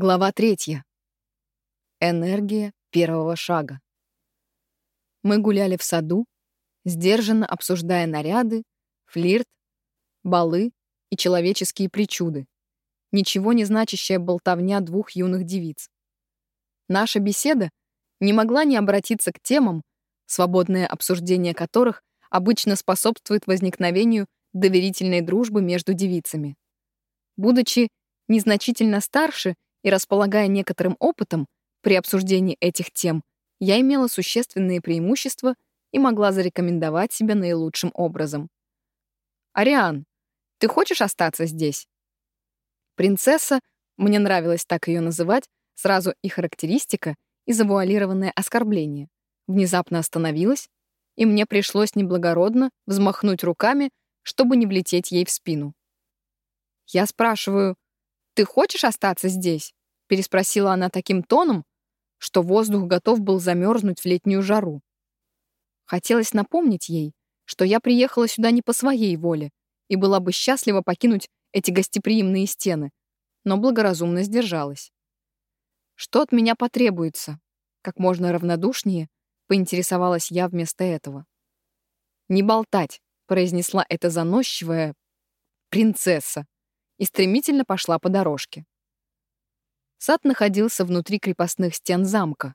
Глава третья. Энергия первого шага. Мы гуляли в саду, сдержанно обсуждая наряды, флирт, балы и человеческие причуды. Ничего не значащая болтовня двух юных девиц. Наша беседа не могла не обратиться к темам, свободное обсуждение которых обычно способствует возникновению доверительной дружбы между девицами. Будучи незначительно старше и располагая некоторым опытом при обсуждении этих тем, я имела существенные преимущества и могла зарекомендовать себя наилучшим образом. «Ариан, ты хочешь остаться здесь?» Принцесса, мне нравилось так ее называть, сразу и характеристика, и завуалированное оскорбление, внезапно остановилась, и мне пришлось неблагородно взмахнуть руками, чтобы не влететь ей в спину. Я спрашиваю, «Ты хочешь остаться здесь?» переспросила она таким тоном, что воздух готов был замерзнуть в летнюю жару. Хотелось напомнить ей, что я приехала сюда не по своей воле и была бы счастлива покинуть эти гостеприимные стены, но благоразумно сдержалась. Что от меня потребуется? Как можно равнодушнее поинтересовалась я вместо этого. «Не болтать», — произнесла эта заносчивая принцесса и стремительно пошла по дорожке. Сад находился внутри крепостных стен замка,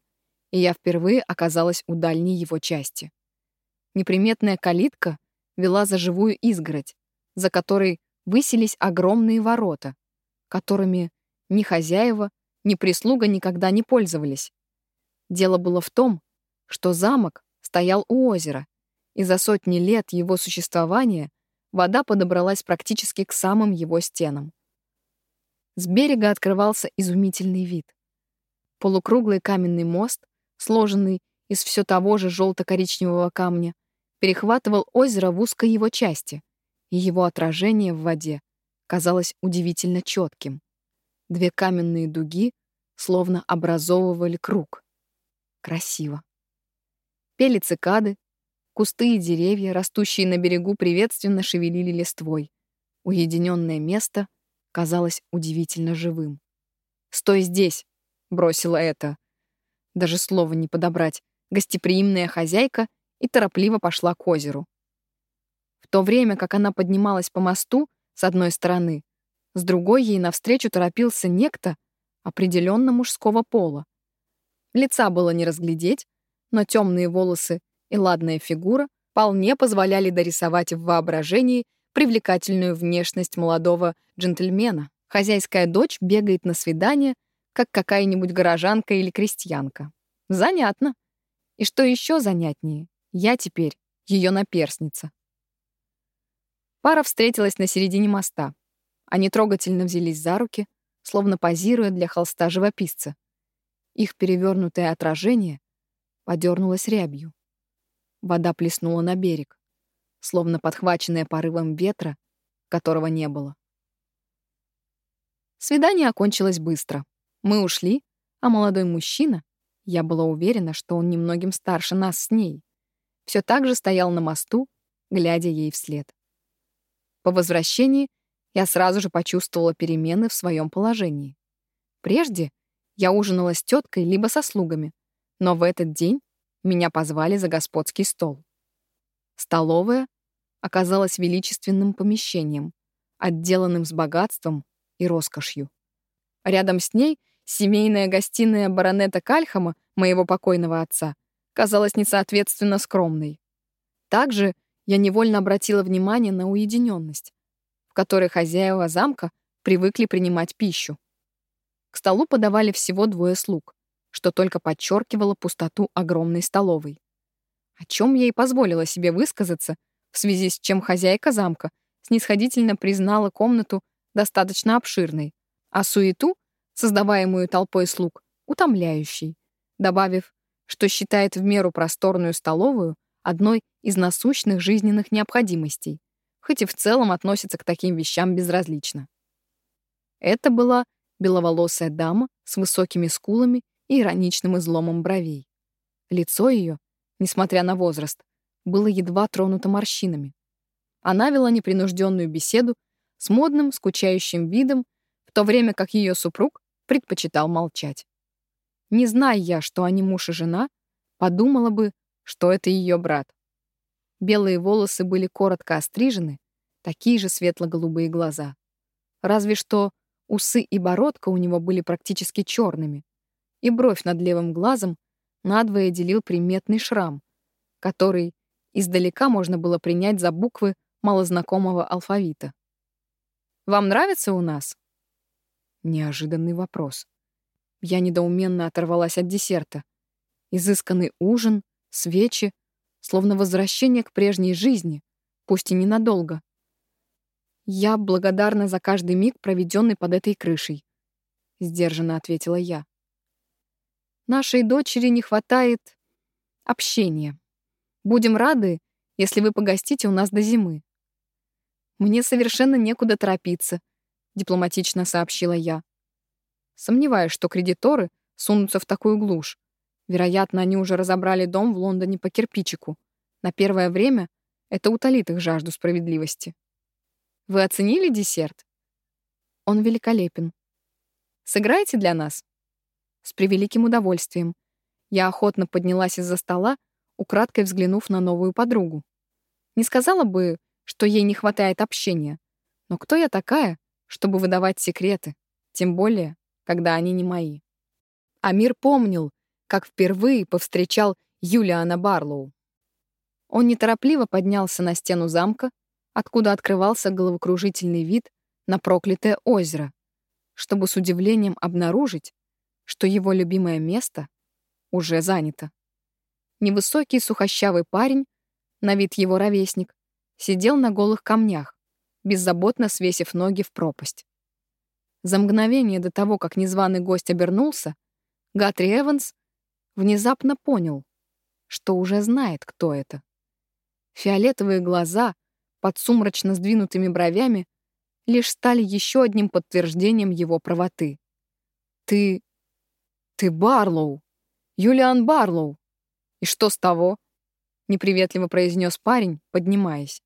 и я впервые оказалась у дальней его части. Неприметная калитка вела за живую изгородь, за которой высились огромные ворота, которыми ни хозяева, ни прислуга никогда не пользовались. Дело было в том, что замок стоял у озера, и за сотни лет его существования вода подобралась практически к самым его стенам. С берега открывался изумительный вид. Полукруглый каменный мост, сложенный из все того же желто-коричневого камня, перехватывал озеро в узкой его части, и его отражение в воде казалось удивительно четким. Две каменные дуги словно образовывали круг. Красиво. Пели цикады, кусты и деревья, растущие на берегу, приветственно шевелили листвой. Уединенное место казалось удивительно живым. «Стой здесь!» — бросила это. Даже слова не подобрать. Гостеприимная хозяйка и торопливо пошла к озеру. В то время, как она поднималась по мосту с одной стороны, с другой ей навстречу торопился некто определенно мужского пола. Лица было не разглядеть, но темные волосы и ладная фигура вполне позволяли дорисовать в воображении привлекательную внешность молодого джентльмена. Хозяйская дочь бегает на свидание, как какая-нибудь горожанка или крестьянка. Занятно. И что еще занятнее, я теперь ее наперсница. Пара встретилась на середине моста. Они трогательно взялись за руки, словно позируя для холста живописца. Их перевернутое отражение подернулось рябью. Вода плеснула на берег словно подхваченная порывом ветра, которого не было. Свидание окончилось быстро. Мы ушли, а молодой мужчина, я была уверена, что он немногим старше нас с ней, все так же стоял на мосту, глядя ей вслед. По возвращении я сразу же почувствовала перемены в своем положении. Прежде я ужинала с теткой либо со слугами, но в этот день меня позвали за господский стол. Столовая оказалась величественным помещением, отделанным с богатством и роскошью. Рядом с ней семейная гостиная баронета Кальхама, моего покойного отца, казалась несоответственно скромной. Также я невольно обратила внимание на уединенность, в которой хозяева замка привыкли принимать пищу. К столу подавали всего двое слуг, что только подчеркивало пустоту огромной столовой. О чем я и позволила себе высказаться — в связи с чем хозяйка замка снисходительно признала комнату достаточно обширной, а суету, создаваемую толпой слуг, утомляющей, добавив, что считает в меру просторную столовую одной из насущных жизненных необходимостей, хоть и в целом относится к таким вещам безразлично. Это была беловолосая дама с высокими скулами и ироничным изломом бровей. Лицо ее, несмотря на возраст, было едва тронуто морщинами. Она вела непринужденную беседу с модным, скучающим видом, в то время как ее супруг предпочитал молчать. Не зная я, что они муж и жена, подумала бы, что это ее брат. Белые волосы были коротко острижены, такие же светло-голубые глаза. Разве что усы и бородка у него были практически черными, и бровь над левым глазом надвое делил приметный шрам, который издалека можно было принять за буквы малознакомого алфавита. «Вам нравится у нас?» Неожиданный вопрос. Я недоуменно оторвалась от десерта. Изысканный ужин, свечи, словно возвращение к прежней жизни, пусть и ненадолго. «Я благодарна за каждый миг, проведенный под этой крышей», — сдержанно ответила я. «Нашей дочери не хватает общения. Будем рады, если вы погостите у нас до зимы». «Мне совершенно некуда торопиться», — дипломатично сообщила я. Сомневаюсь, что кредиторы сунутся в такую глушь. Вероятно, они уже разобрали дом в Лондоне по кирпичику. На первое время это утолит их жажду справедливости. Вы оценили десерт? Он великолепен. Сыграете для нас? С превеликим удовольствием. Я охотно поднялась из-за стола, украдкой взглянув на новую подругу. Не сказала бы, что ей не хватает общения. Но кто я такая, чтобы выдавать секреты? Тем более, когда они не мои. Амир помнил, как впервые повстречал Юлиана Барлоу. Он неторопливо поднялся на стену замка, откуда открывался головокружительный вид на проклятое озеро, чтобы с удивлением обнаружить, что его любимое место уже занято. Невысокий сухощавый парень, на вид его ровесник, сидел на голых камнях, беззаботно свесив ноги в пропасть. За мгновение до того, как незваный гость обернулся, Гатри Эванс внезапно понял, что уже знает, кто это. Фиолетовые глаза под сумрачно сдвинутыми бровями лишь стали еще одним подтверждением его правоты. «Ты... ты Барлоу! Юлиан Барлоу! И что с того?» — неприветливо произнес парень, поднимаясь.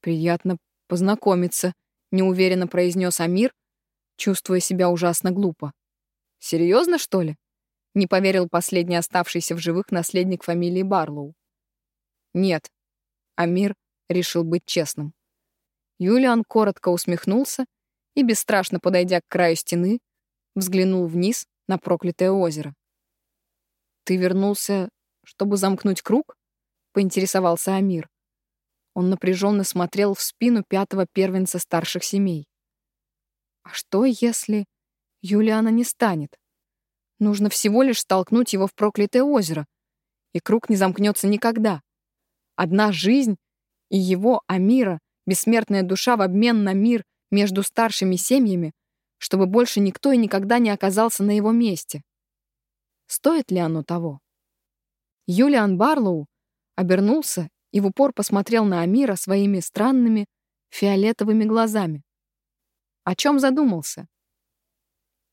«Приятно познакомиться», — неуверенно произнес Амир, чувствуя себя ужасно глупо. «Серьезно, что ли?» — не поверил последний оставшийся в живых наследник фамилии Барлоу. «Нет». Амир решил быть честным. Юлиан коротко усмехнулся и, бесстрашно подойдя к краю стены, взглянул вниз на проклятое озеро. «Ты вернулся, чтобы замкнуть круг?» — поинтересовался Амир. Он напряженно смотрел в спину пятого первенца старших семей. А что, если Юлиана не станет? Нужно всего лишь столкнуть его в проклятое озеро, и круг не замкнется никогда. Одна жизнь и его, Амира, бессмертная душа в обмен на мир между старшими семьями, чтобы больше никто и никогда не оказался на его месте. Стоит ли оно того? Юлиан Барлоу обернулся и в упор посмотрел на Амира своими странными фиолетовыми глазами. О чем задумался?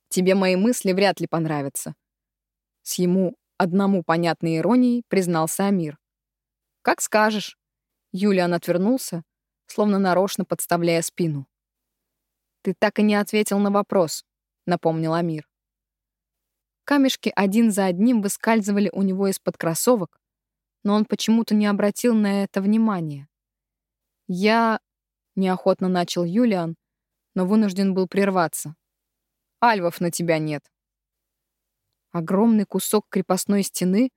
Тебе мои мысли вряд ли понравятся. С ему одному понятной иронией признался Амир. Как скажешь. Юлиан отвернулся, словно нарочно подставляя спину. Ты так и не ответил на вопрос, напомнил Амир. Камешки один за одним выскальзывали у него из-под кроссовок, но он почему-то не обратил на это внимания. «Я...» — неохотно начал Юлиан, но вынужден был прерваться. «Альвов на тебя нет». Огромный кусок крепостной стены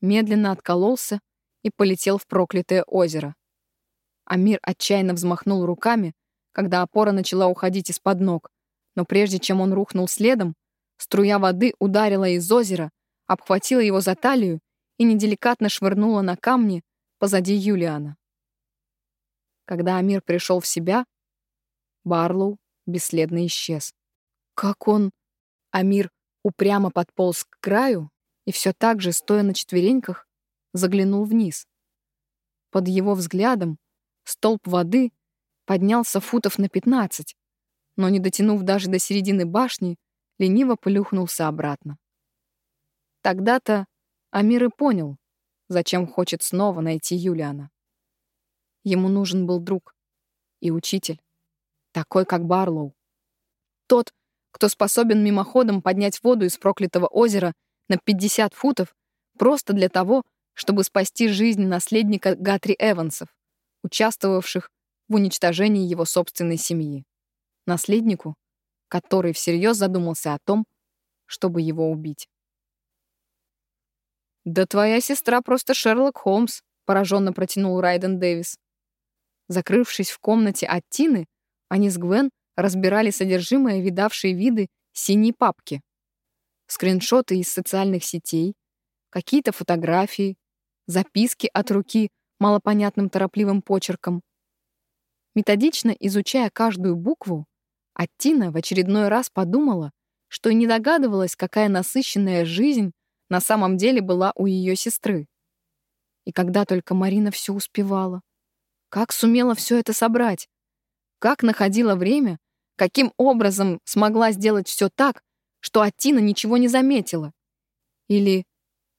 медленно откололся и полетел в проклятое озеро. Амир отчаянно взмахнул руками, когда опора начала уходить из-под ног, но прежде чем он рухнул следом, струя воды ударила из озера, обхватила его за талию и неделикатно швырнула на камни позади Юлиана. Когда Амир пришел в себя, Барлоу бесследно исчез. Как он... Амир упрямо подполз к краю и все так же, стоя на четвереньках, заглянул вниз. Под его взглядом столб воды поднялся футов на пятнадцать, но, не дотянув даже до середины башни, лениво плюхнулся обратно. Тогда-то Амир и понял, зачем хочет снова найти Юлиана. Ему нужен был друг и учитель такой, как Барлоу. Тот, кто способен мимоходом поднять воду из проклятого озера на 50 футов просто для того, чтобы спасти жизнь наследника Гатри Эвансов, участвовавших в уничтожении его собственной семьи. Наследнику, который всерьез задумался о том, чтобы его убить. «Да твоя сестра просто Шерлок Холмс», — пораженно протянул Райден Дэвис. Закрывшись в комнате от Тины, они с Гвен разбирали содержимое видавшие виды синей папки. Скриншоты из социальных сетей, какие-то фотографии, записки от руки малопонятным торопливым почерком. Методично изучая каждую букву, Аттина в очередной раз подумала, что не догадывалась, какая насыщенная жизнь на самом деле была у ее сестры. И когда только Марина все успевала. Как сумела все это собрать? Как находила время? Каким образом смогла сделать все так, что Аттина ничего не заметила? Или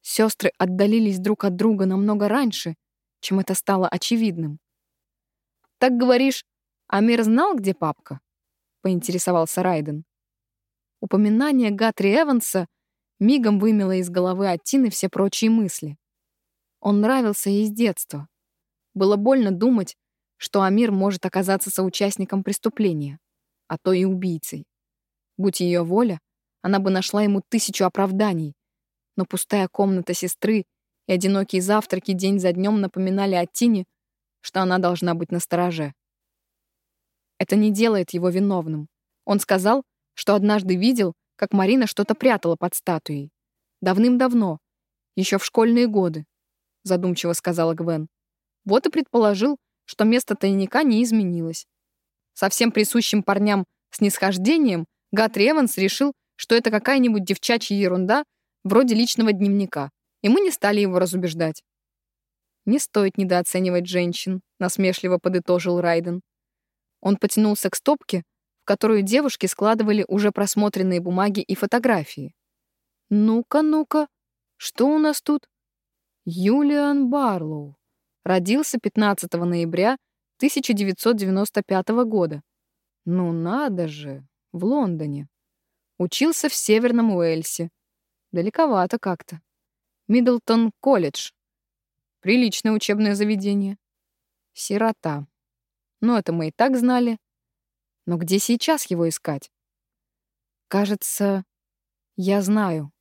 сестры отдалились друг от друга намного раньше, чем это стало очевидным? «Так говоришь, Амир знал, где папка?» — поинтересовался Райден. Упоминание Гатри Эванса мигом вымело из головы Аттины все прочие мысли. Он нравился ей с детства. Было больно думать, что Амир может оказаться соучастником преступления, а то и убийцей. Будь ее воля, она бы нашла ему тысячу оправданий, но пустая комната сестры и одинокие завтраки день за днем напоминали Аттине, что она должна быть настороже. Это не делает его виновным. Он сказал, что однажды видел, как Марина что-то прятала под статуей. Давным-давно, еще в школьные годы, задумчиво сказала Гвен. Вот и предположил, что место тайника не изменилось. Со всем присущим парням снисхождением Гатри Эванс решил, что это какая-нибудь девчачья ерунда вроде личного дневника, и мы не стали его разубеждать. «Не стоит недооценивать женщин», — насмешливо подытожил Райден. Он потянулся к стопке, которую девушки складывали уже просмотренные бумаги и фотографии. «Ну-ка, ну-ка, что у нас тут?» Юлиан Барлоу. Родился 15 ноября 1995 года. Ну надо же, в Лондоне. Учился в Северном Уэльсе. Далековато как-то. Миддлтон колледж. Приличное учебное заведение. Сирота. Но это мы и так знали. Но где сейчас его искать? Кажется, я знаю,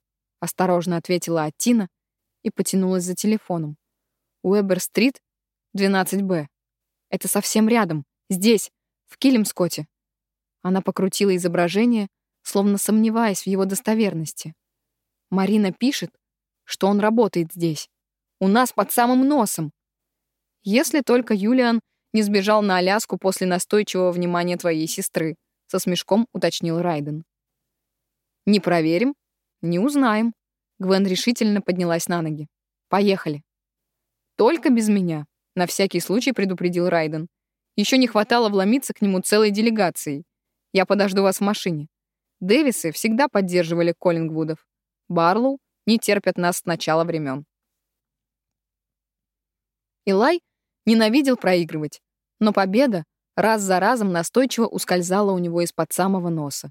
осторожно ответила Аттина и потянулась за телефоном. Уэбер-стрит, 12Б. Это совсем рядом, здесь, в Килимскоте. Она покрутила изображение, словно сомневаясь в его достоверности. Марина пишет, что он работает здесь. У нас под самым носом. Если только Юлиан не сбежал на Аляску после настойчивого внимания твоей сестры», — со смешком уточнил Райден. «Не проверим, не узнаем». Гвен решительно поднялась на ноги. «Поехали». «Только без меня», — на всякий случай предупредил Райден. «Еще не хватало вломиться к нему целой делегацией. Я подожду вас в машине. Дэвисы всегда поддерживали Коллингвудов. Барлоу не терпят нас с начала времен». Илай ненавидел проигрывать но победа раз за разом настойчиво ускользала у него из-под самого носа.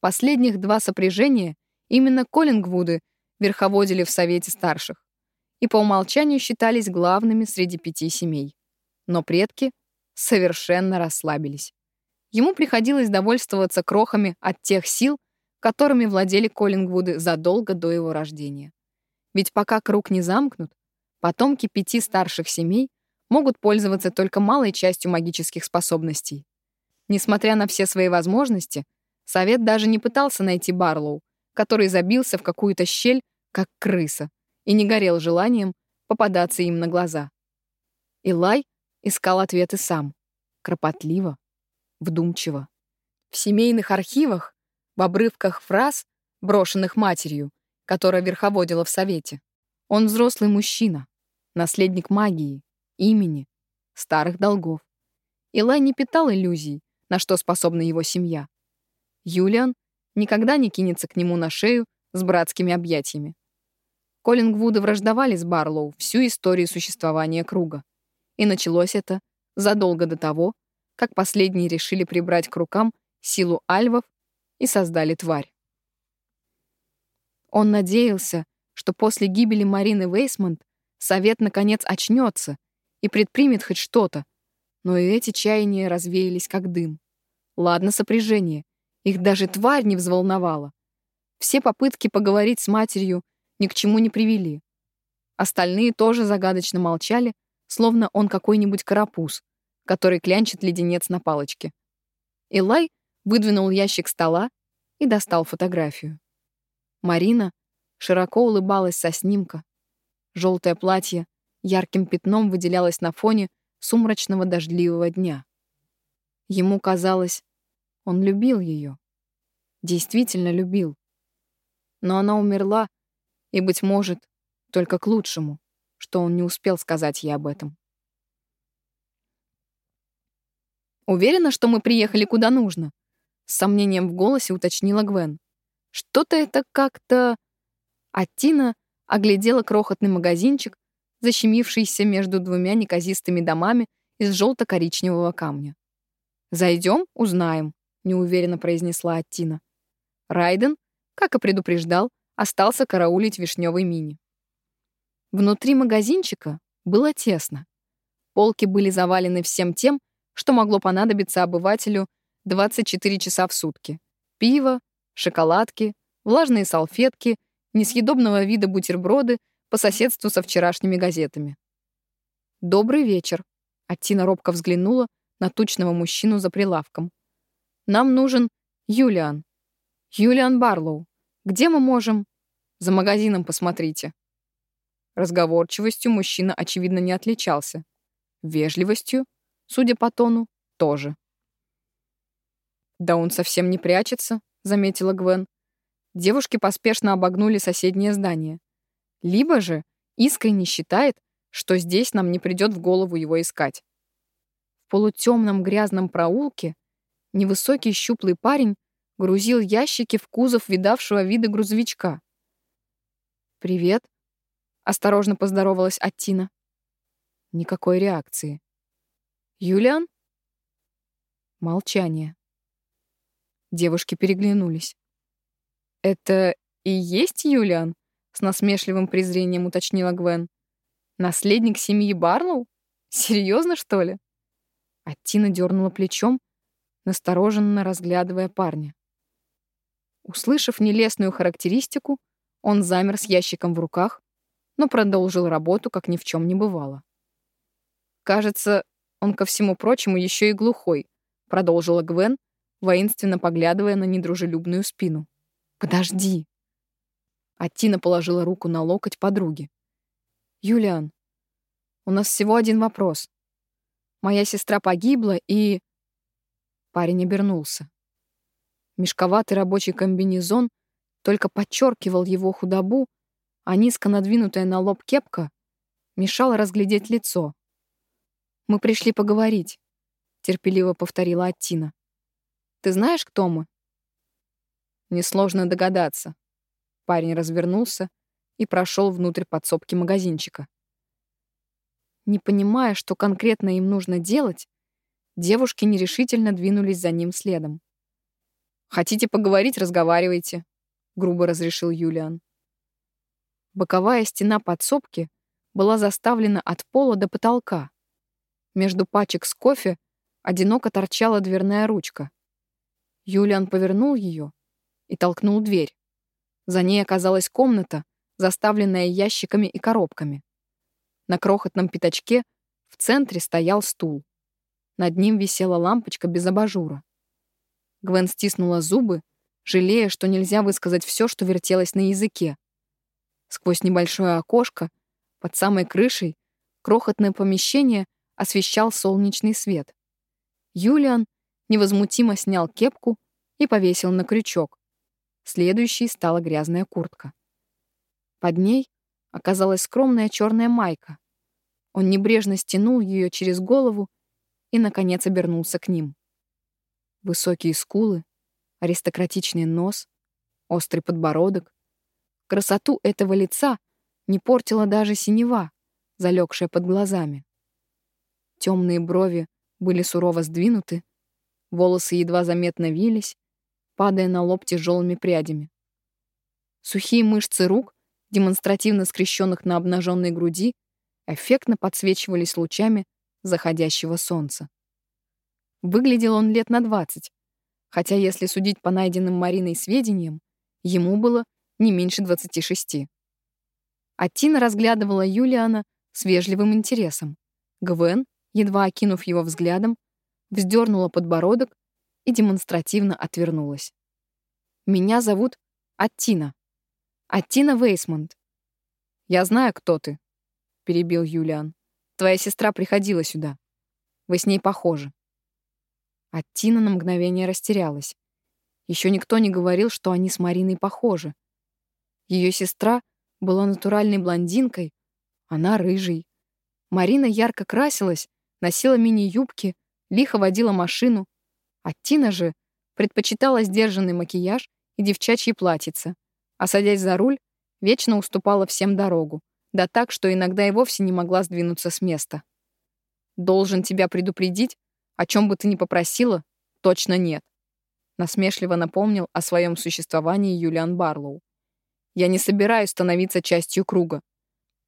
Последних два сопряжения именно Коллингвуды верховодили в Совете старших и по умолчанию считались главными среди пяти семей. Но предки совершенно расслабились. Ему приходилось довольствоваться крохами от тех сил, которыми владели Коллингвуды задолго до его рождения. Ведь пока круг не замкнут, потомки пяти старших семей могут пользоваться только малой частью магических способностей. Несмотря на все свои возможности, совет даже не пытался найти Барлоу, который забился в какую-то щель, как крыса, и не горел желанием попадаться им на глаза. Илай искал ответы сам, кропотливо, вдумчиво. В семейных архивах, в обрывках фраз, брошенных матерью, которая верховодила в совете. Он взрослый мужчина, наследник магии, имени, старых долгов. Илай не питал иллюзий, на что способна его семья. Юлиан никогда не кинется к нему на шею с братскими объятиями. Коллингвуды враждовали с Барлоу всю историю существования круга. И началось это задолго до того, как последние решили прибрать к рукам силу альвов и создали тварь. Он надеялся, что после гибели Марины Вейсмонт совет наконец очнется и предпримет хоть что-то, но и эти чаяния развеялись как дым. Ладно сопряжение, их даже тварь не взволновала. Все попытки поговорить с матерью ни к чему не привели. Остальные тоже загадочно молчали, словно он какой-нибудь карапуз, который клянчит леденец на палочке. Илай выдвинул ящик стола и достал фотографию. Марина широко улыбалась со снимка. Желтое платье ярким пятном выделялось на фоне сумрачного дождливого дня. Ему казалось, он любил ее. Действительно любил. Но она умерла, и, быть может, только к лучшему, что он не успел сказать ей об этом. «Уверена, что мы приехали куда нужно?» С сомнением в голосе уточнила Гвен. «Что-то это как-то...» А Тина оглядела крохотный магазинчик, защемившийся между двумя неказистыми домами из желто-коричневого камня. «Зайдем, узнаем», — неуверенно произнесла Аттина. Райден, как и предупреждал, остался караулить вишневый мини. Внутри магазинчика было тесно. Полки были завалены всем тем, что могло понадобиться обывателю 24 часа в сутки. Пиво, шоколадки, влажные салфетки, несъедобного вида бутерброды по соседству со вчерашними газетами. «Добрый вечер», — Аттина робко взглянула на тучного мужчину за прилавком. «Нам нужен Юлиан. Юлиан Барлоу. Где мы можем...» «За магазином посмотрите». Разговорчивостью мужчина, очевидно, не отличался. Вежливостью, судя по тону, тоже. «Да он совсем не прячется», — заметила Гвен. Девушки поспешно обогнули соседнее здание. Либо же искренне считает, что здесь нам не придет в голову его искать. В полутемном грязном проулке невысокий щуплый парень грузил ящики в кузов видавшего вида грузовичка. «Привет», Осторожно поздоровалась Аттина. Никакой реакции. «Юлиан?» Молчание. Девушки переглянулись. «Это и есть Юлиан?» — с насмешливым презрением уточнила Гвен. «Наследник семьи Барлоу? Серьезно, что ли?» Аттина дернула плечом, настороженно разглядывая парня. Услышав нелестную характеристику, он замер с ящиком в руках, но продолжил работу, как ни в чем не бывало. «Кажется, он, ко всему прочему, еще и глухой», — продолжила Гвен, воинственно поглядывая на недружелюбную спину. «Подожди!» А положила руку на локоть подруги. «Юлиан, у нас всего один вопрос. Моя сестра погибла, и...» Парень обернулся. Мешковатый рабочий комбинезон только подчеркивал его худобу, а низко надвинутая на лоб кепка мешала разглядеть лицо. «Мы пришли поговорить», — терпеливо повторила Аттина. «Ты знаешь, кто мы?» Несложно догадаться. Парень развернулся и прошел внутрь подсобки магазинчика. Не понимая, что конкретно им нужно делать, девушки нерешительно двинулись за ним следом. «Хотите поговорить — разговаривайте», — грубо разрешил Юлиан. Боковая стена подсобки была заставлена от пола до потолка. Между пачек с кофе одиноко торчала дверная ручка. Юлиан повернул ее и толкнул дверь. За ней оказалась комната, заставленная ящиками и коробками. На крохотном пятачке в центре стоял стул. Над ним висела лампочка без абажура. Гвен стиснула зубы, жалея, что нельзя высказать все, что вертелось на языке. Сквозь небольшое окошко, под самой крышей, крохотное помещение освещал солнечный свет. Юлиан невозмутимо снял кепку и повесил на крючок. Следующей стала грязная куртка. Под ней оказалась скромная черная майка. Он небрежно стянул ее через голову и, наконец, обернулся к ним. Высокие скулы, аристократичный нос, острый подбородок, Красоту этого лица не портила даже синева, залегшая под глазами. Темные брови были сурово сдвинуты, волосы едва заметно вились, падая на лоб тяжелыми прядями. Сухие мышцы рук, демонстративно скрещенных на обнаженной груди, эффектно подсвечивались лучами заходящего солнца. Выглядел он лет на двадцать, хотя, если судить по найденным Мариной сведениям, ему было не меньше двадцати шести. А разглядывала Юлиана с вежливым интересом. Гвен, едва окинув его взглядом, вздернула подбородок и демонстративно отвернулась. «Меня зовут Аттина. Аттина Вейсмонт. Я знаю, кто ты», — перебил Юлиан. «Твоя сестра приходила сюда. Вы с ней похожи». Аттина на мгновение растерялась. Еще никто не говорил, что они с Мариной похожи. Ее сестра была натуральной блондинкой, она рыжий. Марина ярко красилась, носила мини-юбки, лихо водила машину, а Тина же предпочитала сдержанный макияж и девчачьи платьица, а садясь за руль, вечно уступала всем дорогу, да так, что иногда и вовсе не могла сдвинуться с места. «Должен тебя предупредить, о чем бы ты ни попросила, точно нет», насмешливо напомнил о своем существовании Юлиан Барлоу. «Я не собираюсь становиться частью круга.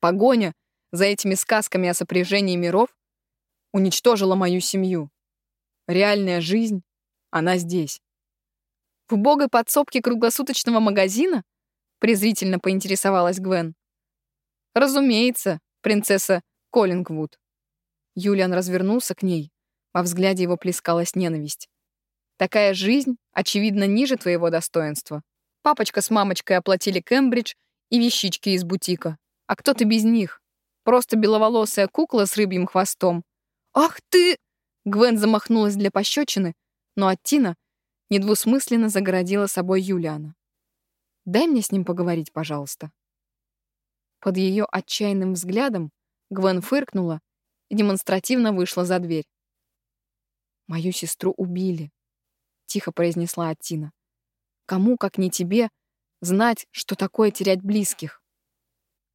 Погоня за этими сказками о сопряжении миров уничтожила мою семью. Реальная жизнь, она здесь. В убогой подсобке круглосуточного магазина? Презрительно поинтересовалась Гвен. Разумеется, принцесса Коллингвуд. Юлиан развернулся к ней. Во взгляде его плескалась ненависть. Такая жизнь, очевидно, ниже твоего достоинства. Папочка с мамочкой оплатили Кембридж и вещички из бутика. А кто ты без них? Просто беловолосая кукла с рыбьим хвостом, «Ах ты!» Гвен замахнулась для пощечины, но Аттина недвусмысленно загородила собой Юлиана. «Дай мне с ним поговорить, пожалуйста». Под ее отчаянным взглядом Гвен фыркнула и демонстративно вышла за дверь. «Мою сестру убили», — тихо произнесла Аттина. «Кому, как не тебе, знать, что такое терять близких?»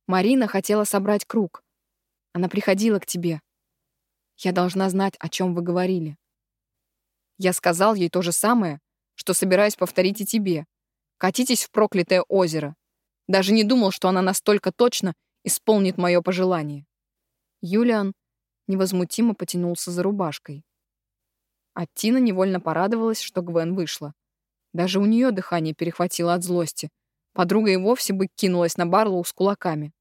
Марина хотела собрать круг. Она приходила к тебе. Я должна знать, о чем вы говорили. Я сказал ей то же самое, что собираюсь повторить и тебе. Катитесь в проклятое озеро. Даже не думал, что она настолько точно исполнит мое пожелание. Юлиан невозмутимо потянулся за рубашкой. А Тина невольно порадовалась, что Гвен вышла. Даже у нее дыхание перехватило от злости. Подруга и вовсе бы кинулась на Барлоу с кулаками.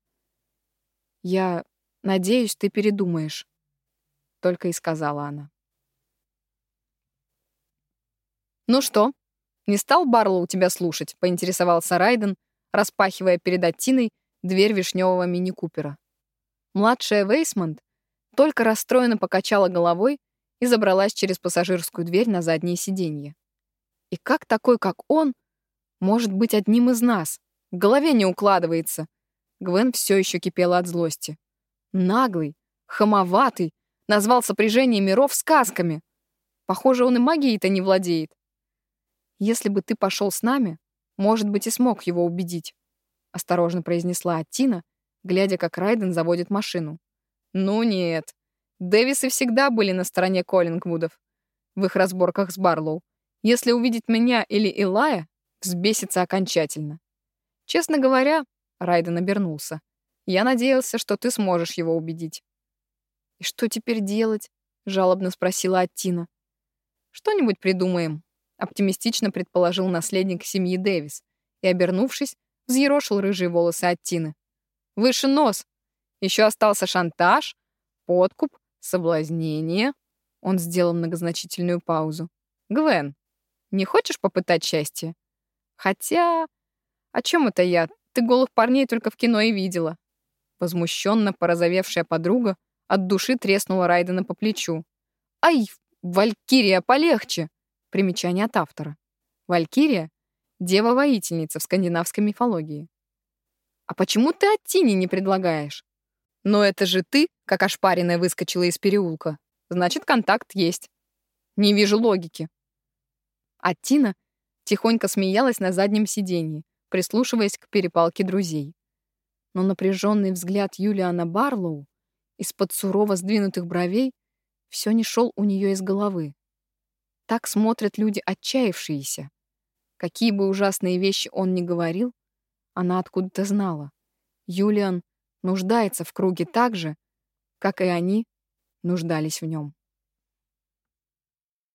«Я надеюсь, ты передумаешь», только и сказала она. «Ну что, не стал Барлоу тебя слушать?» — поинтересовался Райден, распахивая перед Аттиной дверь вишневого мини-купера. Младшая Вейсмонт только расстроенно покачала головой и забралась через пассажирскую дверь на заднее сиденье. И как такой, как он, может быть одним из нас? В голове не укладывается. Гвен все еще кипела от злости. Наглый, хамоватый, Назвал сопряжение миров сказками. Похоже, он и магией-то не владеет. Если бы ты пошел с нами, может быть, и смог его убедить, осторожно произнесла Аттина, глядя, как Райден заводит машину. Ну нет. Дэвисы всегда были на стороне Коллингвудов в их разборках с Барлоу. Если увидит меня или Илая, взбесится окончательно. Честно говоря, Райден обернулся. Я надеялся, что ты сможешь его убедить. «И что теперь делать?» — жалобно спросила Аттина. «Что-нибудь придумаем», — оптимистично предположил наследник семьи Дэвис и, обернувшись, взъерошил рыжие волосы Аттины. «Выше нос! Еще остался шантаж, подкуп, соблазнение». Он сделал многозначительную паузу. «Гвен, не хочешь попытать счастье? Хотя... О чем это я? Ты голых парней только в кино и видела». Возмущенно порозовевшая подруга от души треснула Райдена по плечу. «Ай, Валькирия, полегче!» Примечание от автора. Валькирия — дева-воительница в скандинавской мифологии. «А почему ты от Тини не предлагаешь?» «Но это же ты, как ошпаренная, выскочила из переулка. Значит, контакт есть. Не вижу логики». А Тина тихонько смеялась на заднем сиденье, прислушиваясь к перепалке друзей. Но напряженный взгляд Юлиана Барлоу из-под сурово сдвинутых бровей все не шел у нее из головы. Так смотрят люди отчаявшиеся. Какие бы ужасные вещи он ни говорил, она откуда-то знала. Юлиан нуждается в круге так же, как и они нуждались в нем.